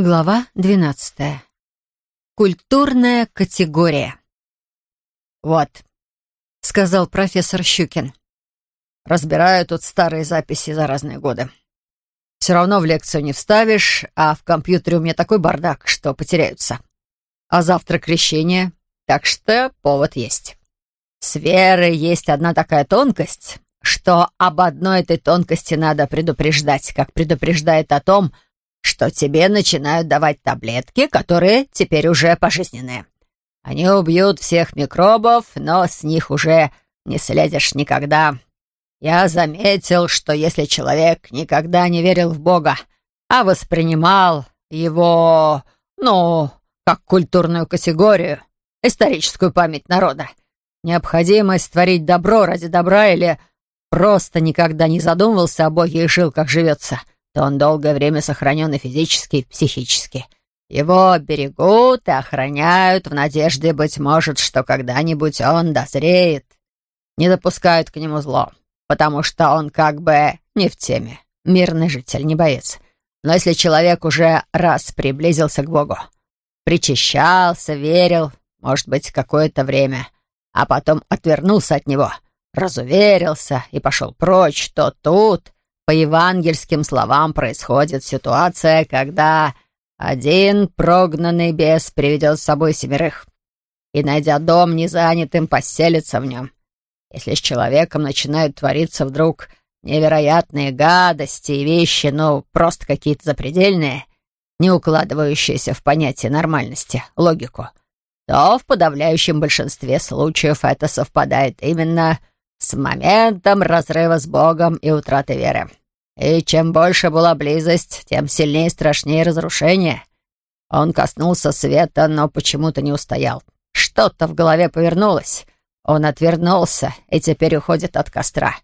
Глава двенадцатая. Культурная категория. «Вот», — сказал профессор Щукин. «Разбираю тут старые записи за разные годы. Все равно в лекцию не вставишь, а в компьютере у меня такой бардак, что потеряются. А завтра крещение, так что повод есть. С верой есть одна такая тонкость, что об одной этой тонкости надо предупреждать, как предупреждает о том, что что тебе начинают давать таблетки, которые теперь уже пожизненные. Они убьют всех микробов, но с них уже не следишь никогда. Я заметил, что если человек никогда не верил в Бога, а воспринимал его, ну, как культурную категорию, историческую память народа, необходимость творить добро ради добра или просто никогда не задумывался о Боге и жил, как живется — то он долгое время сохранен и физически, и психически. Его берегут и охраняют в надежде, быть может, что когда-нибудь он дозреет. Не допускают к нему зло, потому что он как бы не в теме. Мирный житель, не боец. Но если человек уже раз приблизился к Богу, причащался, верил, может быть, какое-то время, а потом отвернулся от него, разуверился и пошел прочь, то тут по евангельским словам происходит ситуация, когда один прогнанный бес приведет с собой семерых и, найдя дом незанятым, поселится в нем. Если с человеком начинают твориться вдруг невероятные гадости и вещи, ну, просто какие-то запредельные, не укладывающиеся в понятие нормальности, логику, то в подавляющем большинстве случаев это совпадает именно с моментом разрыва с Богом и утраты веры. И чем больше была близость, тем сильнее и страшнее разрушение. Он коснулся света, но почему-то не устоял. Что-то в голове повернулось. Он отвернулся и теперь уходит от костра.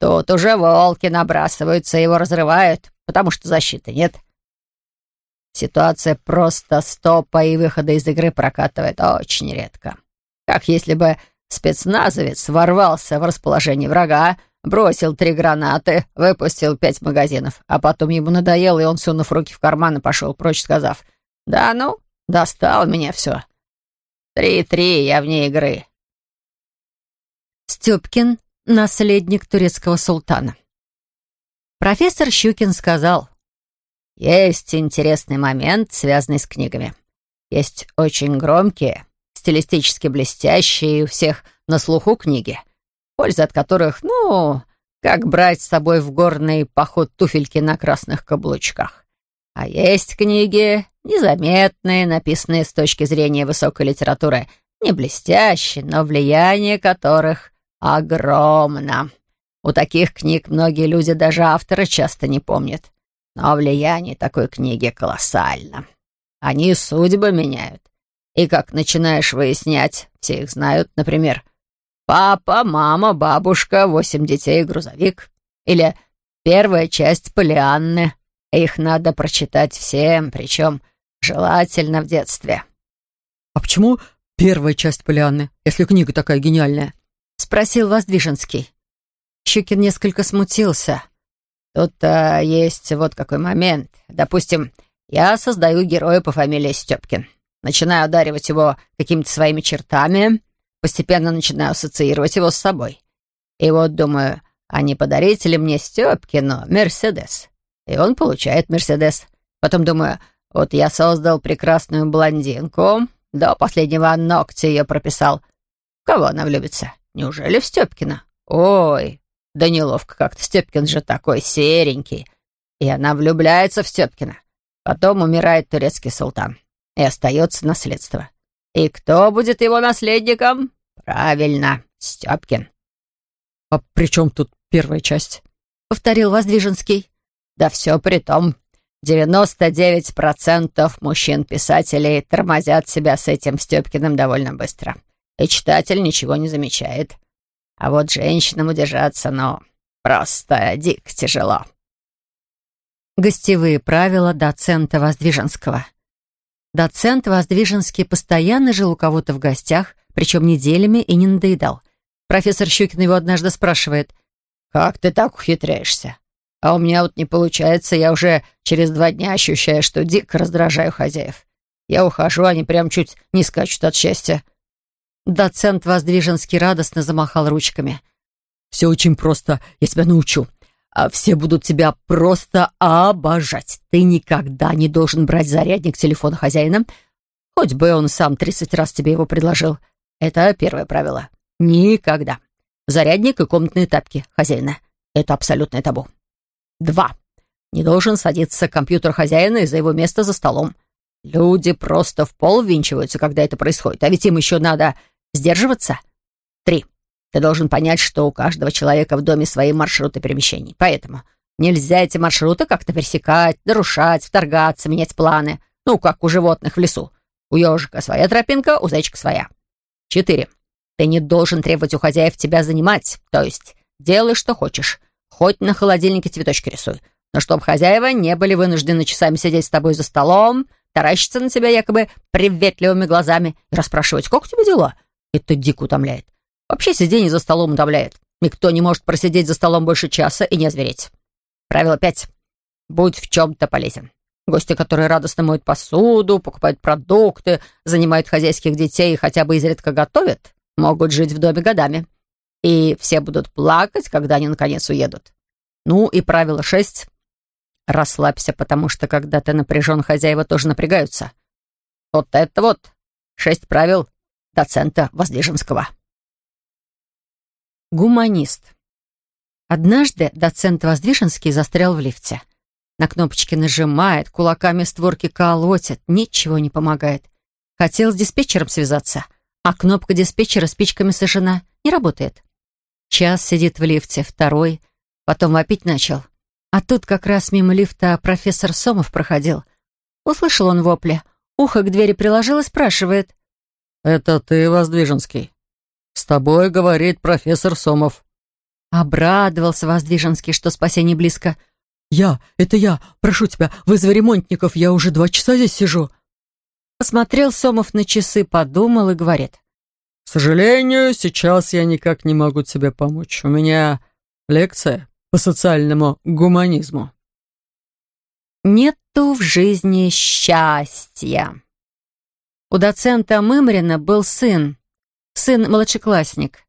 Тут уже волки набрасываются и его разрывают, потому что защиты нет. Ситуация просто стопа и выхода из игры прокатывает очень редко. Как если бы спецназовец ворвался в расположение врага, Бросил три гранаты, выпустил пять магазинов, а потом ему надоело, и он, сунув руки в карман, и пошел прочь, сказав, «Да ну, достал меня все. Три-три, я вне игры». Степкин — наследник турецкого султана. Профессор Щукин сказал, «Есть интересный момент, связанный с книгами. Есть очень громкие, стилистически блестящие и у всех на слуху книги — польза от которых, ну, как брать с собой в горный поход туфельки на красных каблучках. А есть книги незаметные, написанные с точки зрения высокой литературы, не блестящие, но влияние которых огромно. У таких книг многие люди, даже авторы, часто не помнят. Но влияние такой книги колоссально. Они судьбы меняют. И как начинаешь выяснять, все их знают, например, «Папа, мама, бабушка, восемь детей, грузовик». Или «Первая часть Полианны». Их надо прочитать всем, причем желательно в детстве. «А почему первая часть Полианны, если книга такая гениальная?» — спросил Воздвиженский. Щукин несколько смутился. «Тут а, есть вот какой момент. Допустим, я создаю героя по фамилии Степкин. Начинаю одаривать его какими-то своими чертами, Постепенно начинаю ассоциировать его с собой. И вот думаю, а не подарить ли мне Степкину Мерседес? И он получает Мерседес. Потом думаю, вот я создал прекрасную блондинку, до последнего ногтя ее прописал. В кого она влюбится? Неужели в Степкина? Ой, да неловко как-то, Степкин же такой серенький. И она влюбляется в Степкина. Потом умирает турецкий султан. И остается наследство. И кто будет его наследником? Правильно, Степкин. А при чем тут первая часть? Повторил Воздвиженский. Да все при том. 99% мужчин-писателей тормозят себя с этим Степкиным довольно быстро. И читатель ничего не замечает. А вот женщинам удержаться, ну, просто дико тяжело. Гостевые правила доцента Воздвиженского. Доцент Воздвиженский постоянно жил у кого-то в гостях, причем неделями и не надоедал. Профессор Щукин его однажды спрашивает, «Как ты так ухитряешься? А у меня вот не получается, я уже через два дня ощущаю, что дико раздражаю хозяев. Я ухожу, они прям чуть не скачут от счастья». Доцент Воздвиженский радостно замахал ручками. «Все очень просто, я тебя научу. А все будут тебя просто обожать. Ты никогда не должен брать зарядник телефона хозяина, хоть бы он сам тридцать раз тебе его предложил. Это первое правило. Никогда. Зарядник и комнатные тапки хозяина. Это абсолютное табу. Два. Не должен садиться компьютер хозяина из-за его места за столом. Люди просто в пол ввинчиваются, когда это происходит, а ведь им еще надо сдерживаться. Три. Ты должен понять, что у каждого человека в доме свои маршруты перемещений. Поэтому нельзя эти маршруты как-то пересекать, нарушать, вторгаться, менять планы. Ну, как у животных в лесу. У ежика своя тропинка, у зайчика своя. Четыре. Ты не должен требовать у хозяев тебя занимать. То есть делай, что хочешь. Хоть на холодильнике цветочки рисуй. Но чтобы хозяева не были вынуждены часами сидеть с тобой за столом, таращиться на тебя якобы приветливыми глазами и расспрашивать, как у тебя дела. Это дико утомляет. Вообще сидение за столом утомляет. Никто не может просидеть за столом больше часа и не озвереть. Правило пять. Будь в чем-то полезен. Гости, которые радостно моют посуду, покупают продукты, занимают хозяйских детей и хотя бы изредка готовят, могут жить в доме годами. И все будут плакать, когда они наконец уедут. Ну и правило шесть. Расслабься, потому что когда ты напряжен, хозяева тоже напрягаются. Вот это вот шесть правил доцента Воздвиженского. Гуманист. Однажды доцент Воздвиженский застрял в лифте. На кнопочки нажимает, кулаками створки колотит, ничего не помогает. Хотел с диспетчером связаться, а кнопка диспетчера спичками сожжена, не работает. Час сидит в лифте, второй, потом вопить начал. А тут как раз мимо лифта профессор Сомов проходил. Услышал он вопли, ухо к двери приложил и спрашивает. «Это ты, Воздвиженский?» «С тобой говорит профессор Сомов». Обрадовался Воздвиженский, что спасение близко. «Я, это я, прошу тебя, вызови ремонтников, я уже два часа здесь сижу». Посмотрел Сомов на часы, подумал и говорит. «К сожалению, сейчас я никак не могу тебе помочь. У меня лекция по социальному гуманизму». Нету в жизни счастья. У доцента Мымрина был сын, сын-младшеклассник.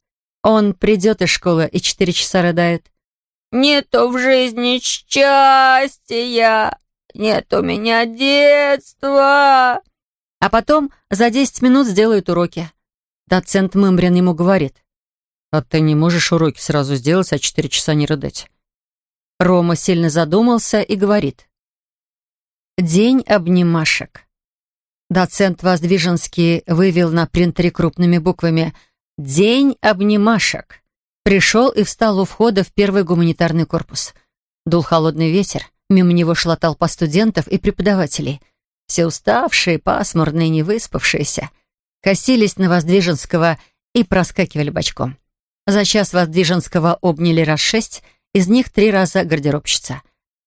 Он придет из школы и четыре часа рыдает. «Нету в жизни счастья, нет у меня детства». А потом за десять минут сделают уроки. Доцент Мымрин ему говорит. «А ты не можешь уроки сразу сделать, а четыре часа не рыдать?» Рома сильно задумался и говорит. «День обнимашек». Доцент Воздвиженский вывел на принтере крупными буквами «День обнимашек». Пришел и встал у входа в первый гуманитарный корпус. Дул холодный ветер, мимо него шла толпа студентов и преподавателей. Все уставшие, пасмурные, невыспавшиеся. Косились на Воздвиженского и проскакивали бочком. За час Воздвиженского обняли раз шесть, из них три раза гардеробщица.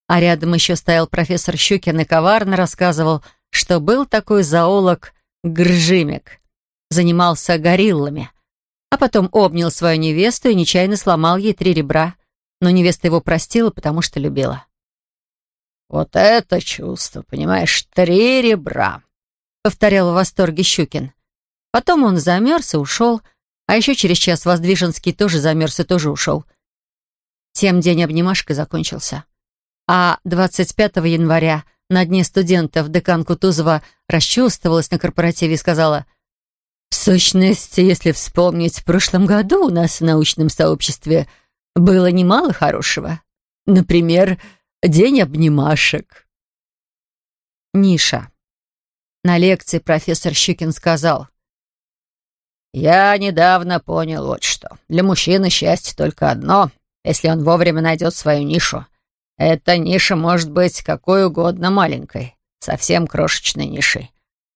А рядом еще стоял профессор Щукин и коварно рассказывал — что был такой зоолог Гржимик. Занимался гориллами. А потом обнял свою невесту и нечаянно сломал ей три ребра. Но невеста его простила, потому что любила. «Вот это чувство, понимаешь, три ребра», — повторял в восторге Щукин. Потом он замерз и ушел, а еще через час Воздвиженский тоже замерз и тоже ушел. Тем день обнимашкой закончился. А 25 января на дне студентов декан Кутузова расчувствовалась на корпоративе и сказала, «В сущности, если вспомнить, в прошлом году у нас в научном сообществе было немало хорошего. Например, День обнимашек». Ниша. На лекции профессор Щукин сказал, «Я недавно понял вот что. Для мужчины счастье только одно, если он вовремя найдет свою нишу — эта ниша может быть какой угодно маленькой, совсем крошечной нишей.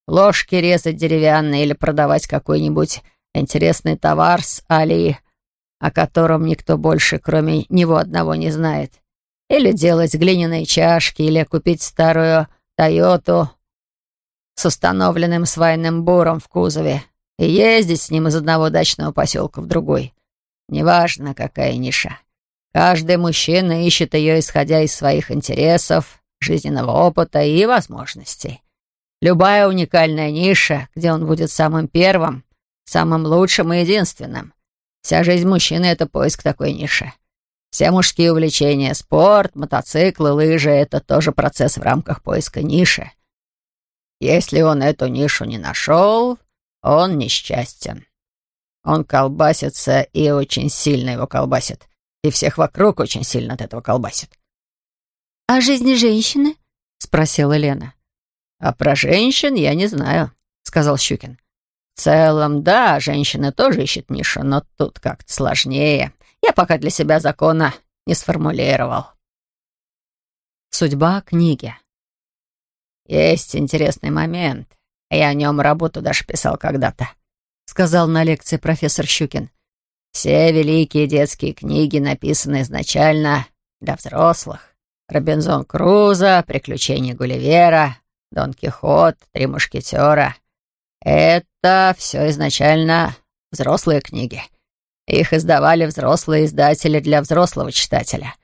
Ложки резать деревянные или продавать какой-нибудь интересный товар с Али, о котором никто больше, кроме него одного, не знает. Или делать глиняные чашки, или купить старую Тойоту с установленным свайным буром в кузове и ездить с ним из одного дачного поселка в другой. Неважно, какая ниша. Каждый мужчина ищет ее, исходя из своих интересов, жизненного опыта и возможностей. Любая уникальная ниша, где он будет самым первым, самым лучшим и единственным. Вся жизнь мужчины — это поиск такой ниши. Все мужские увлечения — спорт, мотоциклы, лыжи — это тоже процесс в рамках поиска ниши. Если он эту нишу не нашел, он несчастен. Он колбасится и очень сильно его колбасит. И всех вокруг очень сильно от этого колбасит. «А жизни женщины?» — спросила Лена. «А про женщин я не знаю», — сказал Щукин. «В целом, да, женщина тоже ищет нишу, но тут как-то сложнее. Я пока для себя закона не сформулировал». Судьба книги. «Есть интересный момент. Я о нем работу даже писал когда-то», — сказал на лекции профессор Щукин. «Все великие детские книги написаны изначально для взрослых. Робинзон Крузо, Приключения Гулливера, Дон Кихот, Три мушкетера. Это все изначально взрослые книги. Их издавали взрослые издатели для взрослого читателя.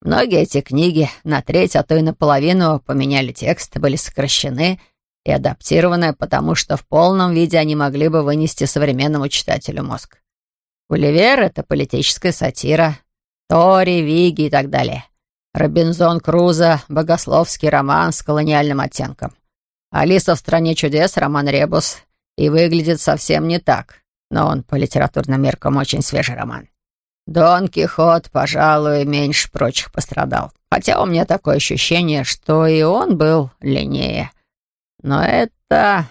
Многие эти книги на треть, а то и наполовину поменяли текст, были сокращены и адаптированы, потому что в полном виде они могли бы вынести современному читателю мозг. Гулливер — это политическая сатира, Тори, Виги и так далее. Робинзон Крузо — богословский роман с колониальным оттенком. Алиса в «Стране чудес» — роман «Ребус» и выглядит совсем не так, но он по литературным меркам очень свежий роман. Дон Кихот, пожалуй, меньше прочих пострадал. Хотя у меня такое ощущение, что и он был леннее. Но это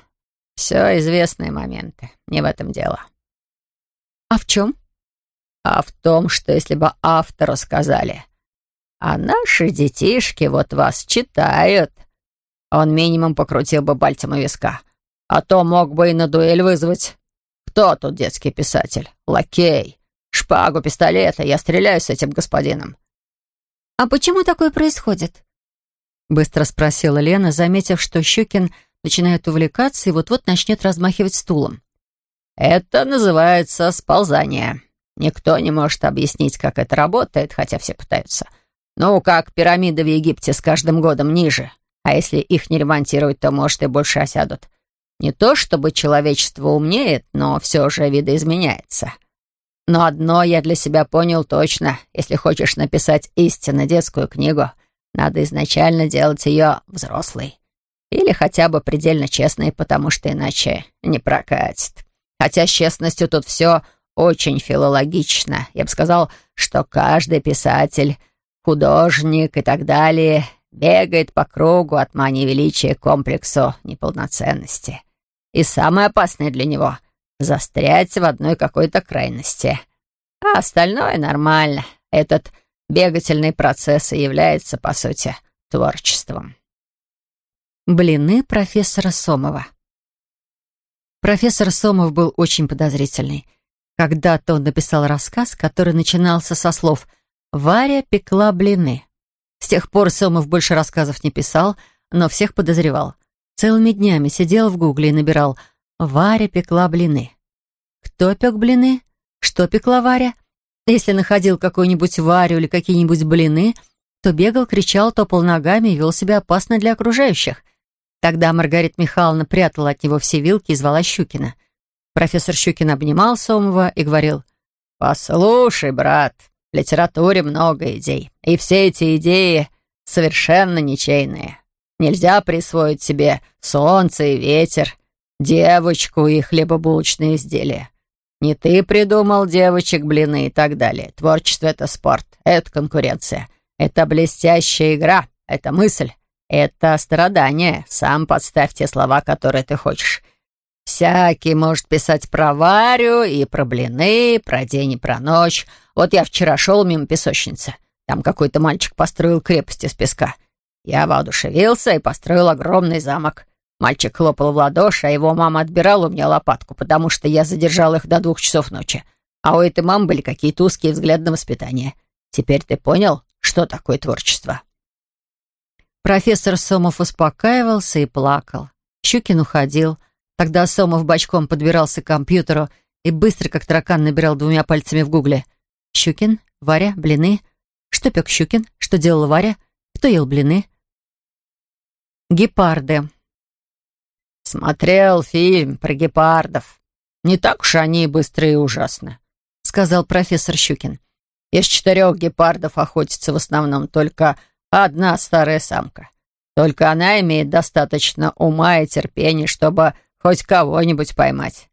все известные моменты. Не в этом дело. А в чем? А в том, что если бы автору сказали, а наши детишки вот вас читают, он минимум покрутил бы пальцем у виска. А то мог бы и на дуэль вызвать. Кто тут детский писатель? Лакей. Шпагу, пистолета, я стреляю с этим господином». «А почему такое происходит?» Быстро спросила Лена, заметив, что Щукин начинает увлекаться и вот-вот начнет размахивать стулом. «Это называется сползание. Никто не может объяснить, как это работает, хотя все пытаются. Ну, как пирамиды в Египте с каждым годом ниже. А если их не ремонтировать, то, может, и больше осядут. Не то чтобы человечество умнеет, но все же видоизменяется. Но одно я для себя понял точно. Если хочешь написать истинно детскую книгу, надо изначально делать ее взрослой. Или хотя бы предельно честной, потому что иначе не прокатит. Хотя с честностью тут все очень филологично. Я бы сказал, что каждый писатель, художник и так далее бегает по кругу от мании величия к комплексу неполноценности. И самое опасное для него застрять в одной какой-то крайности. А остальное нормально. Этот бегательный процесс и является, по сути, творчеством. Блины профессора Сомова. Профессор Сомов был очень подозрительный. Когда-то он написал рассказ, который начинался со слов «Варя пекла блины». С тех пор Сомов больше рассказов не писал, но всех подозревал. Целыми днями сидел в гугле и набирал Варя пекла блины. Кто пек блины? Что пекла Варя? Если находил какую-нибудь Варю или какие-нибудь блины, то бегал, кричал, топал ногами и вел себя опасно для окружающих. Тогда Маргарита Михайловна прятала от него все вилки и звала Щукина. Профессор Щукин обнимал Сомова и говорил, «Послушай, брат, литературе много идей, и все эти идеи совершенно ничейные. Нельзя присвоить себе солнце и ветер, девочку и хлебобулочные изделия. Не ты придумал девочек, блины и так далее. Творчество — это спорт, это конкуренция, это блестящая игра, это мысль, это страдание. Сам подставь те слова, которые ты хочешь. Всякий может писать про Варю и про блины, про день и про ночь. Вот я вчера шел мимо песочницы. Там какой-то мальчик построил крепость из песка. Я воодушевился и построил огромный замок. Мальчик хлопал в ладоши, а его мама отбирала у меня лопатку, потому что я задержал их до двух часов ночи. А у этой мамы были какие-то узкие взгляды на воспитание. Теперь ты понял, что такое творчество?» Профессор Сомов успокаивался и плакал. Щукин уходил. Тогда Сомов бочком подбирался к компьютеру и быстро, как таракан, набирал двумя пальцами в гугле. Щукин, Варя, блины, Что пек Щукин? Что делала Варя? Кто ел блины? Гепарды. «Смотрел фильм про гепардов. Не так уж они быстрые и ужасны», — сказал профессор Щукин. «Из четырех гепардов охотится в основном только одна старая самка. Только она имеет достаточно ума и терпения, чтобы хоть кого-нибудь поймать.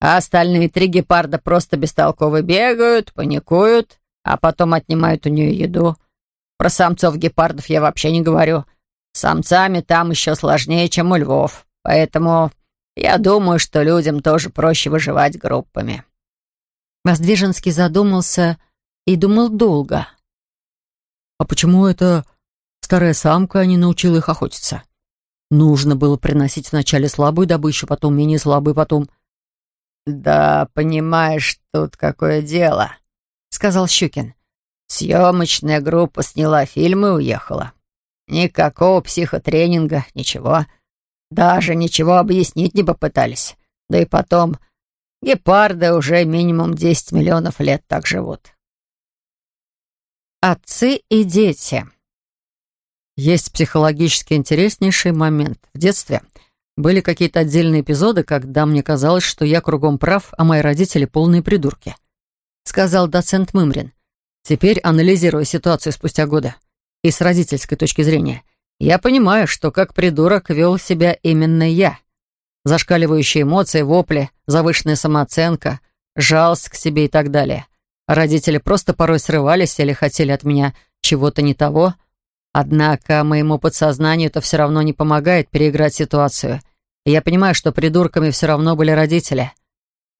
А остальные три гепарда просто бестолково бегают, паникуют, а потом отнимают у нее еду. Про самцов гепардов я вообще не говорю. С самцами там еще сложнее, чем у львов. Поэтому я думаю, что людям тоже проще выживать группами». Воздвиженский задумался и думал долго. «А почему это старая самка не научила их охотиться? Нужно было приносить вначале слабую добычу, потом менее слабую, потом...» «Да, понимаешь, тут какое дело», — сказал Щукин. «Съемочная группа сняла фильм и уехала. Никакого психотренинга, ничего. Даже ничего объяснить не попытались. Да и потом, гепарды уже минимум 10 миллионов лет так живут». Отцы и дети. Есть психологически интереснейший момент. В детстве были какие-то отдельные эпизоды, когда мне казалось, что я кругом прав, а мои родители полные придурки. Сказал доцент Мымрин. Теперь, анализируя ситуацию спустя годы и с родительской точки зрения, я понимаю, что как придурок вел себя именно я. Зашкаливающие эмоции, вопли, завышенная самооценка, жалость к себе и так далее. Родители просто порой срывались или хотели от меня чего-то не того — Однако моему подсознанию это все равно не помогает переиграть ситуацию. И я понимаю, что придурками все равно были родители.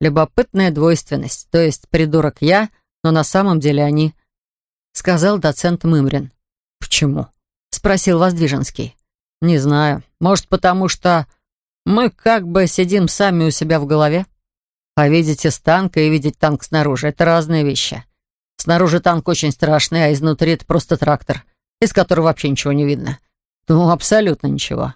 Любопытная двойственность, то есть придурок я, но на самом деле они, сказал доцент Мымрин. Почему? Спросил Воздвиженский. Не знаю. Может, потому что мы как бы сидим сами у себя в голове? А видеть из танка и видеть танк снаружи — это разные вещи. Снаружи танк очень страшный, а изнутри это просто трактор — из которого вообще ничего не видно. Ну, абсолютно ничего.